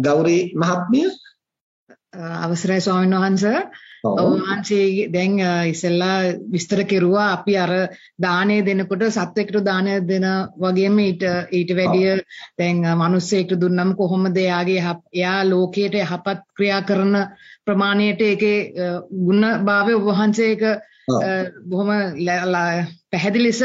ගෞරී මහත්මිය. අවසරයි ස්වාමීන් වහන්සේ. වහන්සේ දැන් ඉස්සෙල්ලා විස්තර කෙරුවා. අපි අර දාණය දෙනකොට සත්වෙකට දාණය දෙන වගේම ඊට ඊට වැඩිය දැන් මිනිස්සෙක්ට දුන්නම කොහොමද එයාගේ එයා ලෝකයට යහපත් ක්‍රියා කරන ප්‍රමාණයට ඒකේ ගුණභාවය වහන්සේක බොහොම පැහැදිලි ලෙස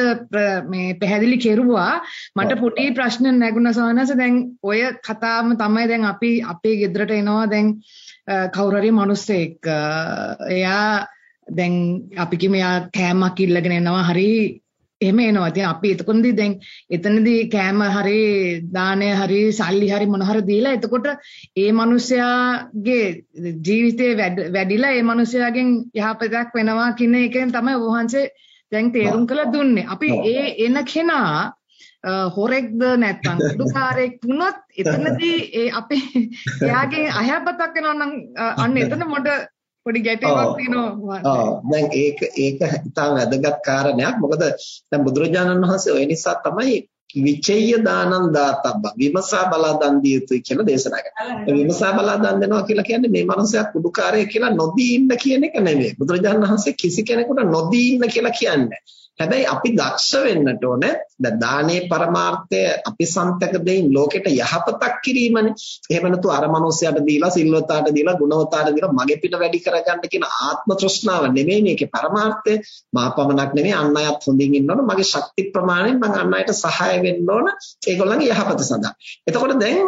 මේ පැහැදිලි කෙරුවා. මට පොඩි ප්‍රශ්න නැගුණා සවනස දැන් ඔය කතාවම තමයි දැන් අපි අපේ ගෙදරට එනවා දැන් කවුරු හරි මිනිස්සෙක්. එයා දැන් අපි කිම එයා කෑමක් ඉල්ලගෙන එනවා. හරි එහෙම එනවා. ඉතින් අපි එතකොටදී දැන් එතනදී කෑම හරි දාණය හරි සල්ලි හරි මොන හරි දීලා එතකොට ඒ මිනිස්යාගේ ජීවිතේ වැඩිලා ඒ මිනිස්යාගෙන් යහපතක් වෙනවා කියන එකෙන් තමයි වහන්සේ දැන් තේරුම් කළ දුන්නේ. අපි ඒ එන කෙනා හොරෙක්ද නැත්නම් කුඩුකාරයෙක් වුණොත් එතනදී ඒ අපේ එයාගේ අයහපතක් වෙනවා නම් අන්න එතන මොඩ පොඩි ගැටීමක් තියෙනවා. දැන් ඒක ඒක ඉතාම වැදගත් කාරණයක්. මොකද දැන් බුදුරජාණන් වහන්සේ ඔය නිසා තමයි විචේය දානං දාතබ්බ විමසා බලා දන් දිය යුතුයි කියලා දේශනා කරා. විමසා බලා දන් දෙනවා කියලා කියන්නේ මේ මනුස්සයා කුඩුකාරය කියලා නොදී ඉන්න කියන එක නෙමෙයි. බුදුරජාණන් වහන්සේ කිසි කෙනෙකුට නොදී ඉන්න කියලා කියන්නේ. හැබැයි අපි දක්ෂ වෙන්නට ඕන දැන් දානේ පරමාර්ථය අපි සන්තක දෙයින් ලෝකෙට යහපතක් කිරීමනේ. එහෙම නැතු අර මනුස්සයාට දීලා සිල්වතාට දීලා ගුණවතාට දීලා මගේ පිට වැඩි කරගන්න කියන ආත්ම තෘෂ්ණාව නෙමෙයි මේකේ පරමාර්ථය. මා පමණක් නෙමෙයි අන් අයත් හොඳින් ඉන්න ඕන. මගේ ශක්ති ප්‍රමාණයෙන් මම අන් අයට සහාය වෙන්න ඕන. ඒගොල්ලන්ගේ යහපත සඳහා. එතකොට දැන්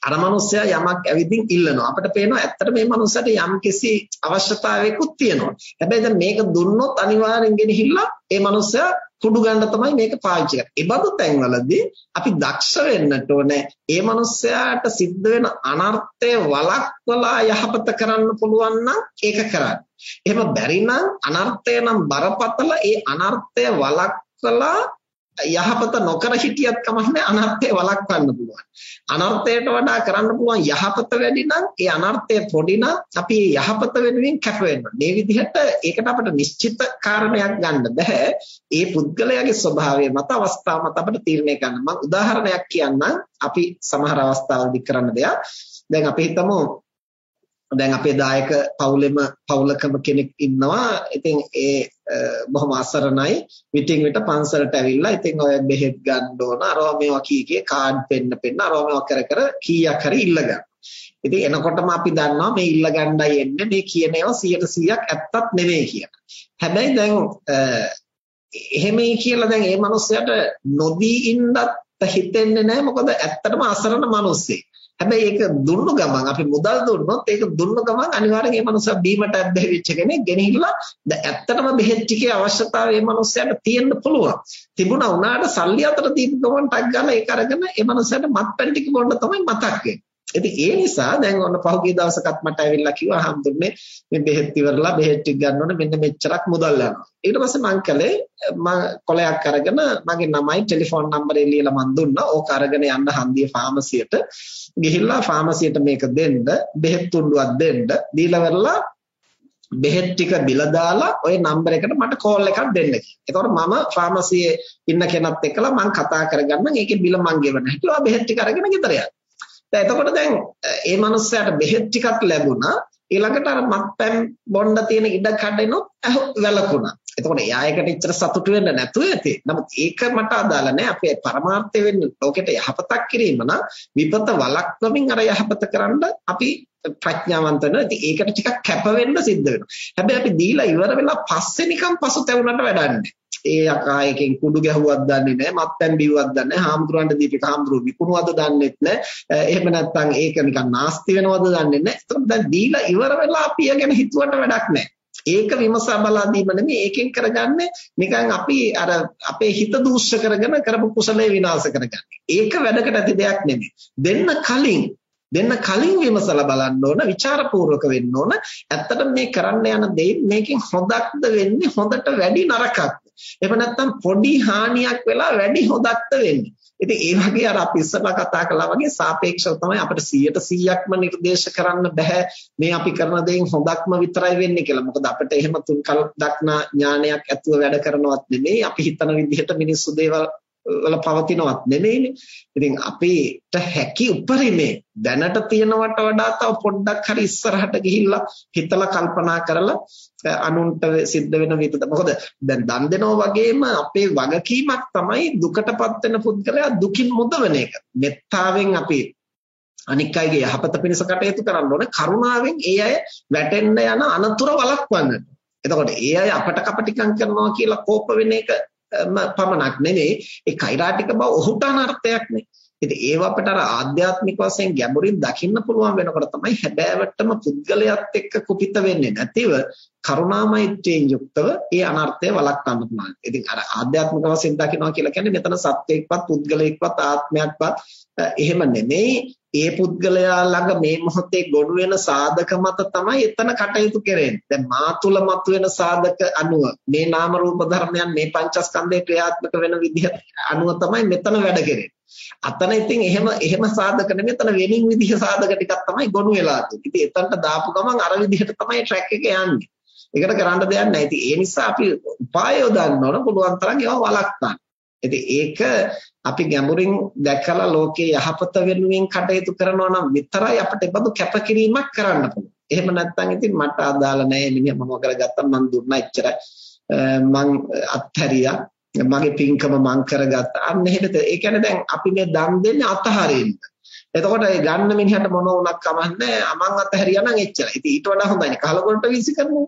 අර මනුස්සයා යමක් ඇවිදින් ඉල්ලනවා. අපිට පේනවා ඇත්තට මේ මනුස්සයාට යම්කිසි අවශ්‍යතාවයකුත් තියෙනවා. හැබැයි දැන් මේක දුන්නොත් අනිවාර්යෙන් ගෙනහිල්ලා ඒ මනුස්සයා කුඩු ගන්න තමයි මේක පාවිච්චි කරන්නේ. ඒ බඳු තැන්වලදී අපි දක්ෂ වෙන්නට ඕනේ. ඒ මනුස්සයාට සිද්ධ වෙන අනර්ථය වළක්වලා යහපත කරන්න පුළුවන් නම් ඒක කරන්න. එහෙම බැරි නම් අනර්ථය නම් බරපතල ඒ අනර්ථය වළක්වලා යහපත නොකර හිටියත් කමන්නේ අනර්ථය වළක්වන්න පුළුවන්. අනර්ථයට වඩා කරන්න පුළුවන් යහපත වැඩි නම් ඒ අනර්ථය පොඩි නම් අපි යහපත වෙනුවෙන් කැප වෙනවා. මේ විදිහට ඒකට අපිට නිශ්චිත කාරණයක් ගන්න බෑ. ඒ පුද්ගලයාගේ ස්වභාවය මත අවස්ථාව මත අපිට තීරණය ගන්න. මම උදාහරණයක් කියන්නම්. අපි සමහර අවස්ථාවලදී කරන දෙයක්. දැන් අපි හිතමු දැන් අපේ දායක පවුලෙම පවුලකම කෙනෙක් ඉන්නවා. ඉතින් ඒ බොහොම අසරණයි. විටින් විට පන්සලට ඇවිල්ලා ඉතින් ඔය බෙහෙත් ගන්න ඕන. අරවා මේවා කී කී කාඩ් පෙන්න පෙන්න අරවා මේවා කර කර කීයක් හරි ඉල්ල ගන්න. ඉතින් එනකොටම අපි දන්නවා මේ ඉල්ල ගන්නයි එන්නේ මේ කියන ඒවා 100%ක් ඇත්තක් නෙවෙයි කියලා. හැබැයි දැන් එහෙමයි කියලා දැන් මේ මිනිස්සයාට නොදී ඉන්නත් හිතෙන්නේ නැහැ මොකද ඇත්තටම අසරණ මිනිස්සෙක්. හැබැයි ඒක දුන්නු ගමන් අපි මුදල් දුන්නොත් ඒක දුන්නු ගමන් අනිවාර්යෙන් මේ මනුස්සයා බීමට ඇබ්බැහිච්ච කෙනෙක් ගෙනහිල්ලා දැන් ඇත්තටම බෙහෙත් ටිකේ අවශ්‍යතාවය මේ මනුස්සයාට තියෙන්න පුළුවන්. තිබුණා උනාට සල්ලි අතර දීපු ගමන් ටක් ගාලා ඒක අරගෙන ඒ මනුස්සයාට මත්පැන් ටික බොන්න තමයි මතක් වෙන්නේ. ඉතින් ඒ නිසා දැන් ඔන්න පහුගිය දවසකත් මට ඇවිල්ලා කිව්වා හම්දුන්නේ මේ බෙහෙත් ඉවරලා බෙහෙත් ටික ගන්න ඕනේ මෙන්න මෙච්චරක් මුදල් යනවා. ඊට පස්සේ මං කළේ මම කොලයක් අරගෙන මගේ නමයි ටෙලිෆෝන් නම්බරේ ලියලා මං දුන්නා. ඕක අරගෙන යන්න හන්දිය ෆාමසියට ගිහිල්ලා ෆාමසියට මේක දෙන්න බෙහෙත් තුණ්ඩුවක් දෙන්න දීලා වෙරලා බෙහෙත් ටික බිල දාලා ওই නම්බර එකට මට කෝල් එකක් දෙන්න කියලා. එතකොට මම ෆාමසියේ ඉන්න කෙනත් එක්කලා මං කතා කරගන්නම්. ඒකේ බිල මං ගෙවන්න. හිතුවා බෙහෙත් ටික අරගෙන ගෙදර යන්න. දැන් එතකොට දැන් මේ මනුස්සයාට බෙහෙත් ටිකක් ලැබුණා ඊළඟට අර මත්පැන් බොන්න තියෙන ඉඩ කඩෙනොත් වැළකුණා. එතකොට එයා එකට ඉච්චර සතුටු වෙන්න නැතුව ඇති. නමුත් ඒක මට අදාළ නැහැ. අපේ පරමාර්ථය වෙන්නේ ලෝකෙට යහපතක් කිරීම නම් විපත වළක්වමින් අර යහපත කරන්න අපි ප්‍රඥාවන්ත වෙනවා. ඉතින් ඒකට ටිකක් කැප වෙන්න සිද්ධ වෙනවා. හැබැයි අපි දීලා ඉවර වෙලා පස්සේ නිකන් පසුතැවුනට වැඩන්නේ. ඒ අකා එකෙන් කුඩු ගැහුවක් දන්නේ නැහැ මත්පැන් බිව්වක් දන්නේ නැහැ හාමුදුරන්ට දීපේ හාමුදුරුවෝ විකුණුවද දන්නේත් නැහැ. එහෙම නැත්නම් ඒක නිකන් නාස්ති වෙනවද දන්නේ නැහැ. ඒතකොට දැන් දීලා ඉවර වෙලා අපි ගැන හිතුවට වැඩක් නැහැ. ඒක විමසා බලා දීම නෙමෙයි ඒකෙන් කරගන්නේ නිකන් අපි අර අපේ හිත දූෂ්‍ය කරගෙන කරපු කුසලයේ විනාශ කරගන්නේ. ඒක වැඩකට ඇති දෙයක් නෙමෙයි. දෙන්න කලින් දෙන්න කලින් විමසලා බලන්න ඕන ਵਿਚාරපූර්වක වෙන්න ඕන. ඇත්තට මේ කරන්න යන දේ මේකෙන් හොදක්ද වෙන්නේ හොඳට වැඩි නරකක්ද? එහෙම නැත්නම් පොඩි හානියක් වෙලා වැඩි හොදක්ද වෙන්නේ ඉතින් ඒ වගේ අර අපි ඉස්සරලා කතා කළා වගේ සාපේක්ෂව තමයි අපිට 100%ක්ම නිර්දේශ කරන්න බෑ මේ අපි කරන දේෙන් හොදක්ම විතරයි වෙන්නේ කියලා. මොකද අපිට එහෙම තුන් කල් දක්නා ඥානයක් ඇතුව වැඩ කරනවත් නෙමෙයි. අපි හිතන විදිහට මිනිස්සු දේවල් වල පවතිනවත් නෙමෙයිනේ. ඉතින් අපිට හැකි උපරිමේ දැනට තියෙනවට වඩා තව පොඩ්ඩක් හරි ඉස්සරහට ගිහිල්ලා හිතලා කල්පනා කරලා අනුන්ට සිද්ධ වෙන විදිහට මොකද දැන් දන් දෙනවා වගේම අපේ වගකීමක් තමයි දුකටපත් වෙන පුද්ගලයා දුකින් මුදවන එක. මෙත්තාවෙන් අපි අනික් අයගේ යහපත පිණිස කටයුතු කරන්න ඕනේ කරුණාවෙන් ඒ අය වැටෙන්න යන අනතුරු වළක්වන්නට. එතකොට ඒ අය අපට කපටිකම් කරනවා කියලා කෝප වෙන එක පමණක් නෙවෙයි ඒ කෛරාටික බව ඔහුට අනර්ථයක් නේ. ඉතින් ඒව අපට අර ආධ්‍යාත්මික වශයෙන් ගැඹුරින් දකින්න පුළුවන් වෙනකොට තමයි හැබෑවටම පුද්ගලයාත් එක්ක කුපිත වෙන්නේ නැතිව කරුණාමෛත්‍රියෙන් යුක්තව ඒ අනර්ථය වළක්වන්න පුළුවන්. ඉතින් අර ආධ්‍යාත්මික වශයෙන් දකිනවා කියලා කියන්නේ මෙතන සත්වයක්වත් පුද්ගලයෙක්වත් ආත්මයක්වත් එහෙම නෙමෙයි ඒ පුද්ගලයා ළඟ මේ මොහොතේ ගොනු වෙන සාධක මත තමයි එතන කටයුතු කරන්නේ. දැන් මා තුල මතුවෙන සාධක අනුව මේ නාම රූප ධර්මයන් මේ පංචස්කන්ධේ ක්‍රියාත්මක වෙන විදිහ අනුව තමයි මෙතන වැඩ කරන්නේ. අතන ඉතින් එහෙම එහෙම සාධක නෙමෙයි එතන වෙනින් විදිහ සාධක ටිකක් තමයි ගොනු වෙලා තියෙන්නේ. ඉතින් එතනට දාපු ගමන් අර විදිහට තමයි ට්‍රැක් එක යන්නේ. ඒකට කරන්න දෙයක් නැහැ. ඉතින් ඒ නිසා අපි උපාය යොදන්න ඕන පුළුවන් තරම් ඒවා වළක්වන්න. ඉතින් ඒක අපි ගැඹුරින් දැකලා ලෝකේ යහපත වෙනුවෙන් කටයුතු කරනවා නම් විතරයි අපිට බඳු කැපකිරීමක් කරන්න පුළුවන්. එහෙම නැත්නම් ඉතින් මට අදාළ නැහැ මිනිහ මම කරගත්තා මං දුන්නා එච්චරයි. මං අත්හැරියා මගේ පින්කම මං කරගත්තා. අන්න එහෙමද? ඒ කියන්නේ දැන් අපි මේ දන් දෙන්නේ අතහරින්න. එතකොට ඒ ගන්න මිනිහට මොන වුණත් කමන්නේ අමං අතහැරියා නම් එච්චරයි. ඉතින් ඊට වඩා හොඳයිනේ කලකොරට වීසි කරනවා.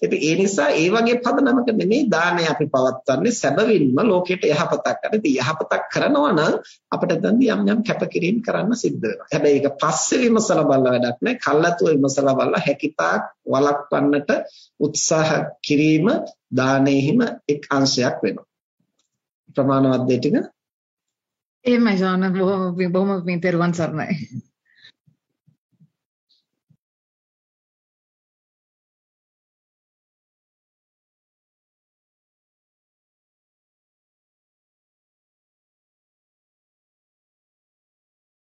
ඉතින් ඒ නිසා ඒ වගේ පදනමක නෙමෙයි දානය අපි පවත්වන්නේ සැබවින්ම ලෝකෙට යහපතක් කරන. ඉතින් යහපතක් කරනවා නම් අපිට දැන් යම් යම් කැපකිරීම කරන්න සිද්ධ වෙනවා. හැබැයි ඒක පස්සේ විමසලා බලලා වැඩක් නැහැ. කල්ලාතුව විමසලා බලලා හැකිතාක් වළක්වන්නට උත්සාහ කිරීම දානෙහිම එක් අංශයක් වෙනවා. ප්‍රමාණවත් දෙ ටික Eh my God, no puedo, puedo meter Juan Sarnay.